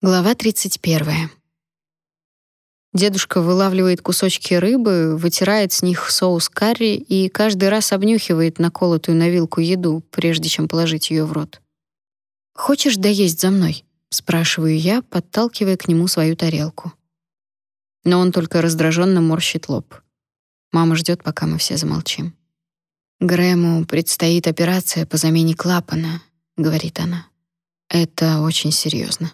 Глава 31. Дедушка вылавливает кусочки рыбы, вытирает с них соус карри и каждый раз обнюхивает наколотую на вилку еду, прежде чем положить ее в рот. «Хочешь доесть за мной?» — спрашиваю я, подталкивая к нему свою тарелку. Но он только раздраженно морщит лоб. Мама ждет, пока мы все замолчим. «Грэму предстоит операция по замене клапана», — говорит она. «Это очень серьезно.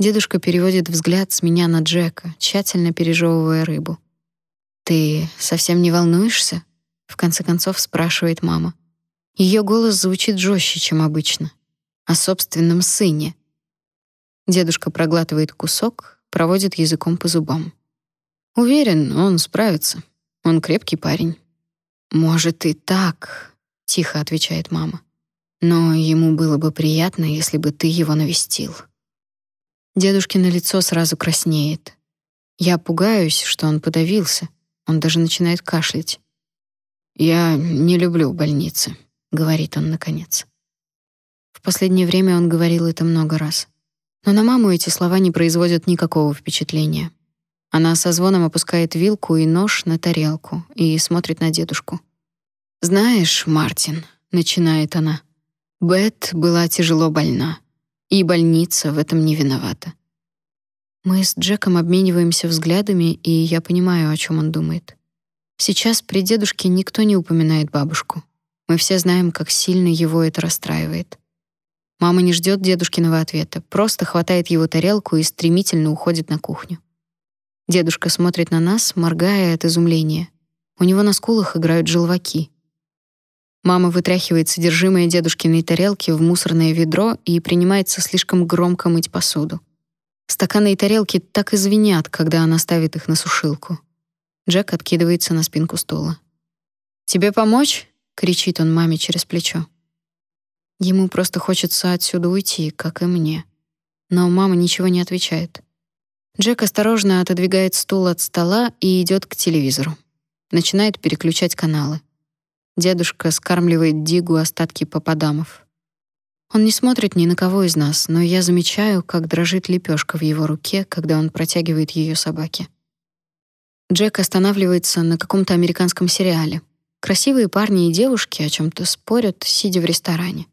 Дедушка переводит взгляд с меня на Джека, тщательно пережевывая рыбу. «Ты совсем не волнуешься?» — в конце концов спрашивает мама. Ее голос звучит жестче, чем обычно. О собственном сыне. Дедушка проглатывает кусок, проводит языком по зубам. Уверен, он справится. Он крепкий парень. Может и так, тихо отвечает мама. Но ему было бы приятно, если бы ты его навестил. Дедушкино лицо сразу краснеет. Я пугаюсь, что он подавился. Он даже начинает кашлять. «Я не люблю больницы», — говорит он наконец. В последнее время он говорил это много раз. Но на маму эти слова не производят никакого впечатления. Она со звоном опускает вилку и нож на тарелку и смотрит на дедушку. «Знаешь, Мартин», — начинает она, — «Бет была тяжело больна. И больница в этом не виновата. Мы с Джеком обмениваемся взглядами, и я понимаю, о чем он думает. Сейчас при дедушке никто не упоминает бабушку. Мы все знаем, как сильно его это расстраивает. Мама не ждет дедушкиного ответа, просто хватает его тарелку и стремительно уходит на кухню. Дедушка смотрит на нас, моргая от изумления. У него на скулах играют желваки. Мама вытряхивает содержимое дедушкиной тарелки в мусорное ведро и принимается слишком громко мыть посуду. Стаканы и тарелки так и звенят, когда она ставит их на сушилку. Джек откидывается на спинку стула. «Тебе помочь?» — кричит он маме через плечо. Ему просто хочется отсюда уйти, как и мне. Но мама ничего не отвечает. Джек осторожно отодвигает стул от стола и идет к телевизору. Начинает переключать каналы. Дедушка скармливает Дигу остатки попадамов. Он не смотрит ни на кого из нас, но я замечаю, как дрожит лепешка в его руке, когда он протягивает ее собаке. Джек останавливается на каком-то американском сериале. Красивые парни и девушки о чем то спорят, сидя в ресторане.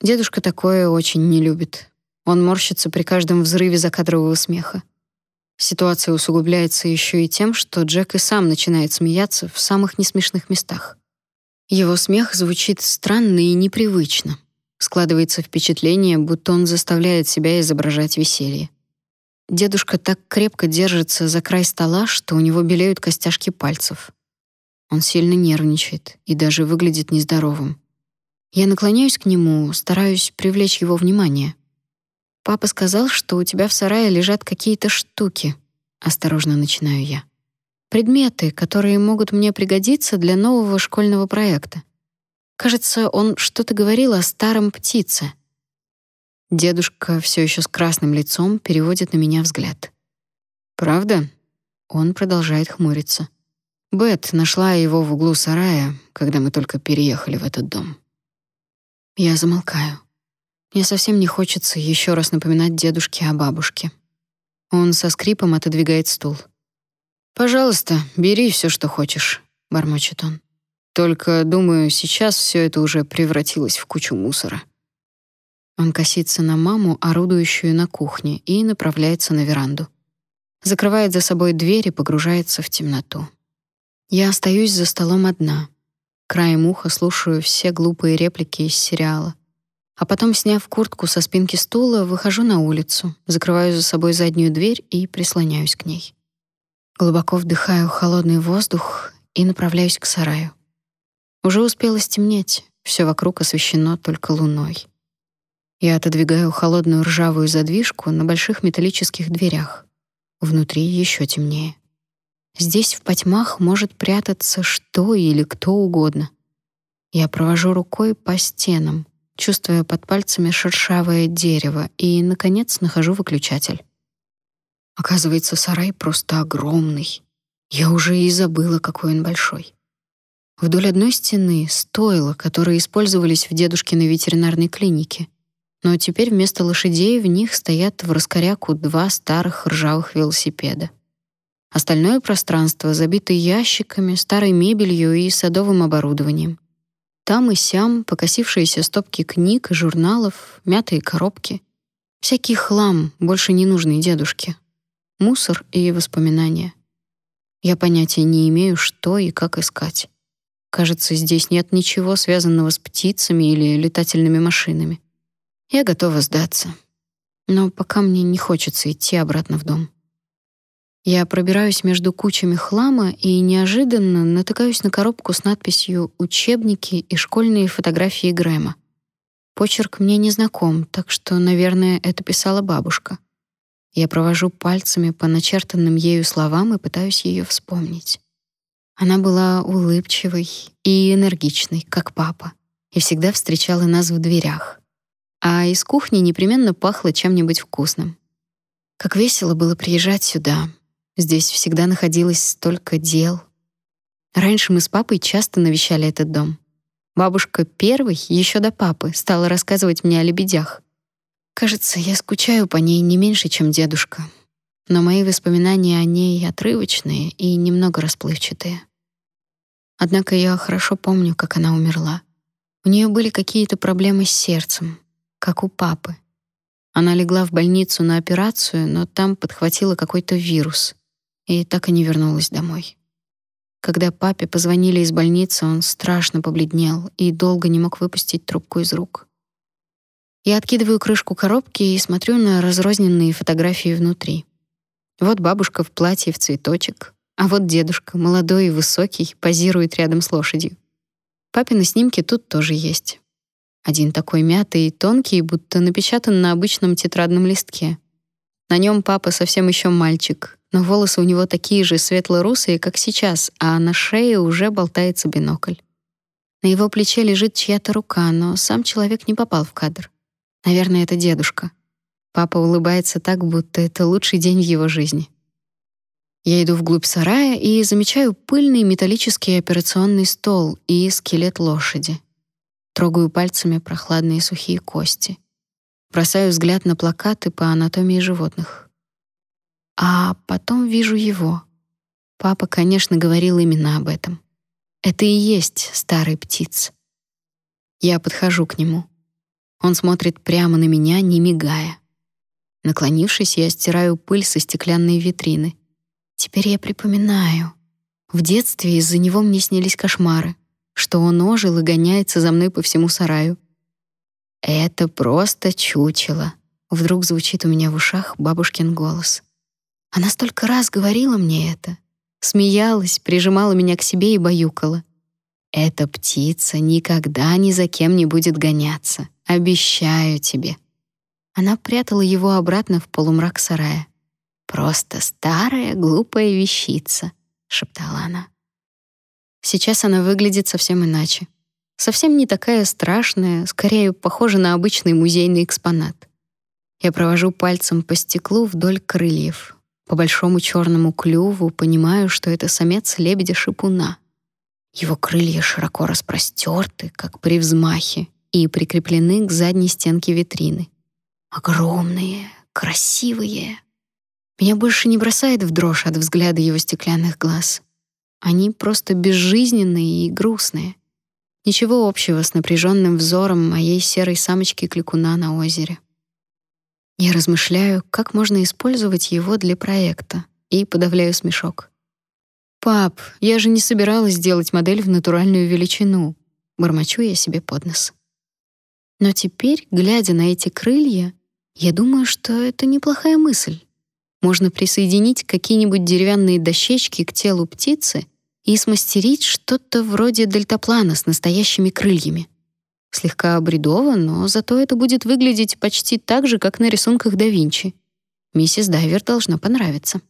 Дедушка такое очень не любит. Он морщится при каждом взрыве закадрового смеха. Ситуация усугубляется еще и тем, что Джек и сам начинает смеяться в самых несмешных местах. Его смех звучит странно и непривычно. Складывается впечатление, будто он заставляет себя изображать веселье. Дедушка так крепко держится за край стола, что у него белеют костяшки пальцев. Он сильно нервничает и даже выглядит нездоровым. Я наклоняюсь к нему, стараюсь привлечь его внимание. Папа сказал, что у тебя в сарае лежат какие-то штуки. Осторожно начинаю я предметы, которые могут мне пригодиться для нового школьного проекта. Кажется, он что-то говорил о старом птице. Дедушка все еще с красным лицом переводит на меня взгляд. Правда? Он продолжает хмуриться. Бет нашла его в углу сарая, когда мы только переехали в этот дом. Я замолкаю. Мне совсем не хочется еще раз напоминать дедушке о бабушке. Он со скрипом отодвигает стул. Пожалуйста, бери все, что хочешь, бормочет он. Только, думаю, сейчас все это уже превратилось в кучу мусора. Он косится на маму, орудующую на кухне, и направляется на веранду. Закрывает за собой дверь и погружается в темноту. Я остаюсь за столом одна. Краем уха слушаю все глупые реплики из сериала. А потом, сняв куртку со спинки стула, выхожу на улицу, закрываю за собой заднюю дверь и прислоняюсь к ней. Глубоко вдыхаю холодный воздух и направляюсь к сараю. Уже успело стемнеть, все вокруг освещено только луной. Я отодвигаю холодную ржавую задвижку на больших металлических дверях. Внутри еще темнее. Здесь в потьмах может прятаться что или кто угодно. Я провожу рукой по стенам, чувствуя под пальцами шершавое дерево, и наконец нахожу выключатель. Оказывается, сарай просто огромный. Я уже и забыла, какой он большой. Вдоль одной стены стойла, которые использовались в дедушкиной ветеринарной клинике. но теперь вместо лошадей в них стоят в раскоряку два старых ржавых велосипеда. Остальное пространство забито ящиками, старой мебелью и садовым оборудованием. Там и сям покосившиеся стопки книг и журналов, мятые коробки. Всякий хлам, больше не нужный дедушке. Мусор и воспоминания. Я понятия не имею, что и как искать. Кажется, здесь нет ничего связанного с птицами или летательными машинами. Я готова сдаться. Но пока мне не хочется идти обратно в дом. Я пробираюсь между кучами хлама и неожиданно натыкаюсь на коробку с надписью «Учебники и школьные фотографии Грэма». Почерк мне не знаком, так что, наверное, это писала бабушка. Я провожу пальцами по начертанным ею словам и пытаюсь ее вспомнить. Она была улыбчивой и энергичной, как папа, и всегда встречала нас в дверях. А из кухни непременно пахло чем-нибудь вкусным. Как весело было приезжать сюда, Здесь всегда находилось столько дел. Раньше мы с папой часто навещали этот дом. Бабушка первой, еще до папы, стала рассказывать мне о лебедях. Кажется, я скучаю по ней не меньше, чем дедушка. Но мои воспоминания о ней отрывочные и немного расплывчатые. Однако я хорошо помню, как она умерла. У нее были какие-то проблемы с сердцем, как у папы. Она легла в больницу на операцию, но там подхватила какой-то вирус и так и не вернулась домой. Когда папе позвонили из больницы, он страшно побледнел и долго не мог выпустить трубку из рук. Я откидываю крышку коробки и смотрю на разрозненные фотографии внутри. Вот бабушка в платье в цветочек, а вот дедушка, молодой и высокий, позирует рядом с лошадью. Папины снимки тут тоже есть. Один такой мятый и тонкий, будто напечатан на обычном тетрадном листке. На нем папа совсем еще мальчик, но волосы у него такие же светло-русые, как сейчас, а на шее уже болтается бинокль. На его плече лежит чья-то рука, но сам человек не попал в кадр. Наверное, это дедушка. Папа улыбается так, будто это лучший день в его жизни. Я иду вглубь сарая и замечаю пыльный металлический операционный стол и скелет лошади. Трогаю пальцами прохладные сухие кости. Бросаю взгляд на плакаты по анатомии животных. А потом вижу его. Папа, конечно, говорил именно об этом. Это и есть старый птиц. Я подхожу к нему. Он смотрит прямо на меня, не мигая. Наклонившись, я стираю пыль со стеклянной витрины. Теперь я припоминаю. В детстве из-за него мне снились кошмары, что он ожил и гоняется за мной по всему сараю. Это просто чучело. Вдруг звучит у меня в ушах бабушкин голос. Она столько раз говорила мне это, смеялась, прижимала меня к себе и баюкала. Эта птица никогда ни за кем не будет гоняться, обещаю тебе. Она прятала его обратно в полумрак сарая. Просто старая глупая вещица, шептала она. Сейчас она выглядит совсем иначе. Совсем не такая страшная, скорее похожа на обычный музейный экспонат. Я провожу пальцем по стеклу вдоль крыльев, по большому черному клюву понимаю, что это самец лебедя-шипуна. Его крылья широко распростерты, как при взмахе, и прикреплены к задней стенке витрины. Огромные, красивые. Меня больше не бросает в дрожь от взгляда его стеклянных глаз. Они просто безжизненные и грустные. Ничего общего с напряженным взором моей серой самочки-кликуна на озере. Я размышляю, как можно использовать его для проекта, и подавляю смешок. «Пап, я же не собиралась делать модель в натуральную величину», — бормочу я себе под нос. Но теперь, глядя на эти крылья, я думаю, что это неплохая мысль. Можно присоединить какие-нибудь деревянные дощечки к телу птицы и смастерить что-то вроде дельтаплана с настоящими крыльями. Слегка бредово, но зато это будет выглядеть почти так же, как на рисунках да Винчи. Миссис Дайвер должна понравиться.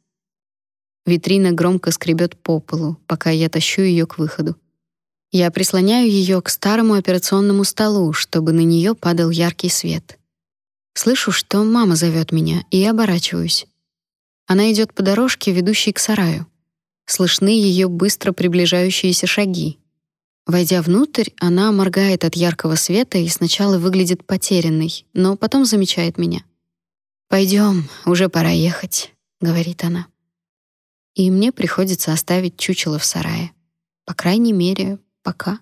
Витрина громко скребет по полу, пока я тащу ее к выходу. Я прислоняю ее к старому операционному столу, чтобы на нее падал яркий свет. Слышу, что мама зовет меня, и оборачиваюсь. Она идет по дорожке, ведущей к сараю. Слышны ее быстро приближающиеся шаги. Войдя внутрь, она моргает от яркого света и сначала выглядит потерянной, но потом замечает меня. Пойдем, уже пора ехать», — говорит она. И мне приходится оставить чучело в сарае. По крайней мере, пока.